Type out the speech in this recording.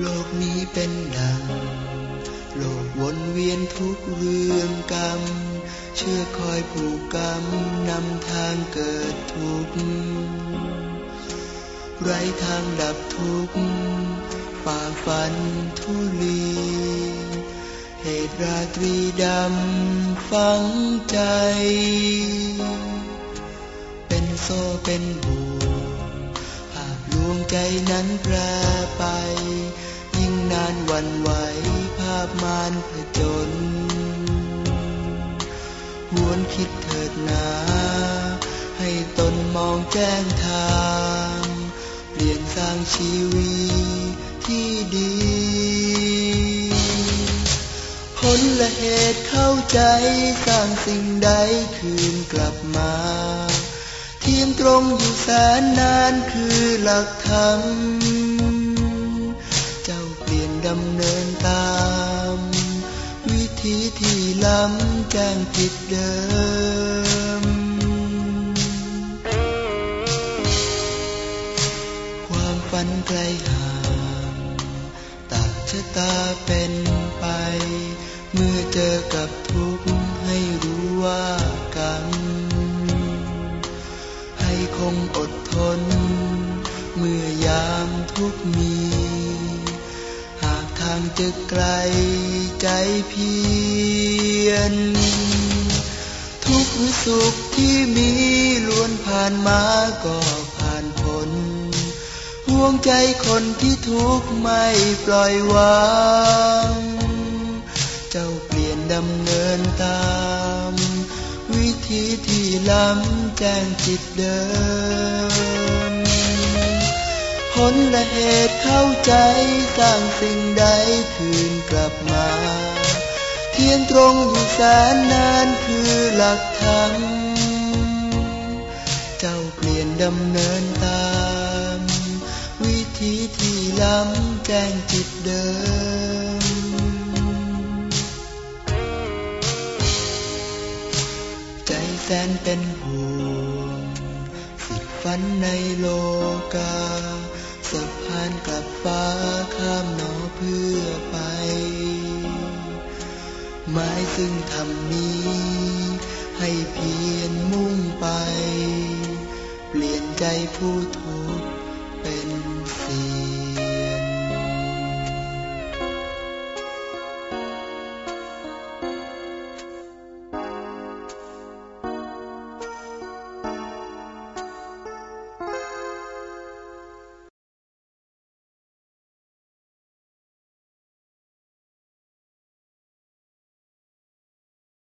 โลกนี้เป็นดัง โลกวนเวียนทุกเรื่องกรรม เชื่อคอยผูกกรรมนำทางเกิดทุกข์ไรทางดับทุกข์ฝ่าฟันทุลี เหตุราตรีดำฝังใจ เป็นโซเป็นบ่วงภาพล วงใจนั้นแปรไป ยิ่งนานวันไหวภาพมานผจญหวนคิดเถิดนาให้ตนมองแจ้งทาง เปลี่ยนสร้างชีวิตที่ดีผลและเหตุเข้าใจสร้างสิ่งใดคืนกลับมา เทียงตรงอยู่แสนนานคือหลักธรรม เจ้าเปลี่ยนดำเนินตาม วิธีที่ล้ำแจ้งผิดเดิม ความฝันไกลห่างต่างชะตาเป็นไป เมื่อเจอกับทุกข์ งอดทน เมื่อยามทุกมี หากทางจะไกลใจเพียรทุกมือสุขที่มีล้วนผ่านมาก็ผ่านพ้นห่วงใจคนที่ทุกข์ไม่ปล่อยวาง เจ้าเปลี่ยนดำเนินตาม วิธีที่ล้ำ แจ้งจิตเดิมผลและเหตุเข้าใจสร้างสิ่งใดคืนกลับมา เทียงตรงอยู่แสนนานคือหลักธรรมเจ้าเปลี่ยนดำเนินตาม วิธีที่ล้ำแจ้งจิตเดิม แสนเป็นห่วงสิทธิฝันในโลกาสะพานกลับฟ้าข้ามหนอเพื่อไป หมายซึ่งทำนี้ ให้เพียรมุ่งไป เปลี่ยนใจผู้ทุกข์เป็นเสีย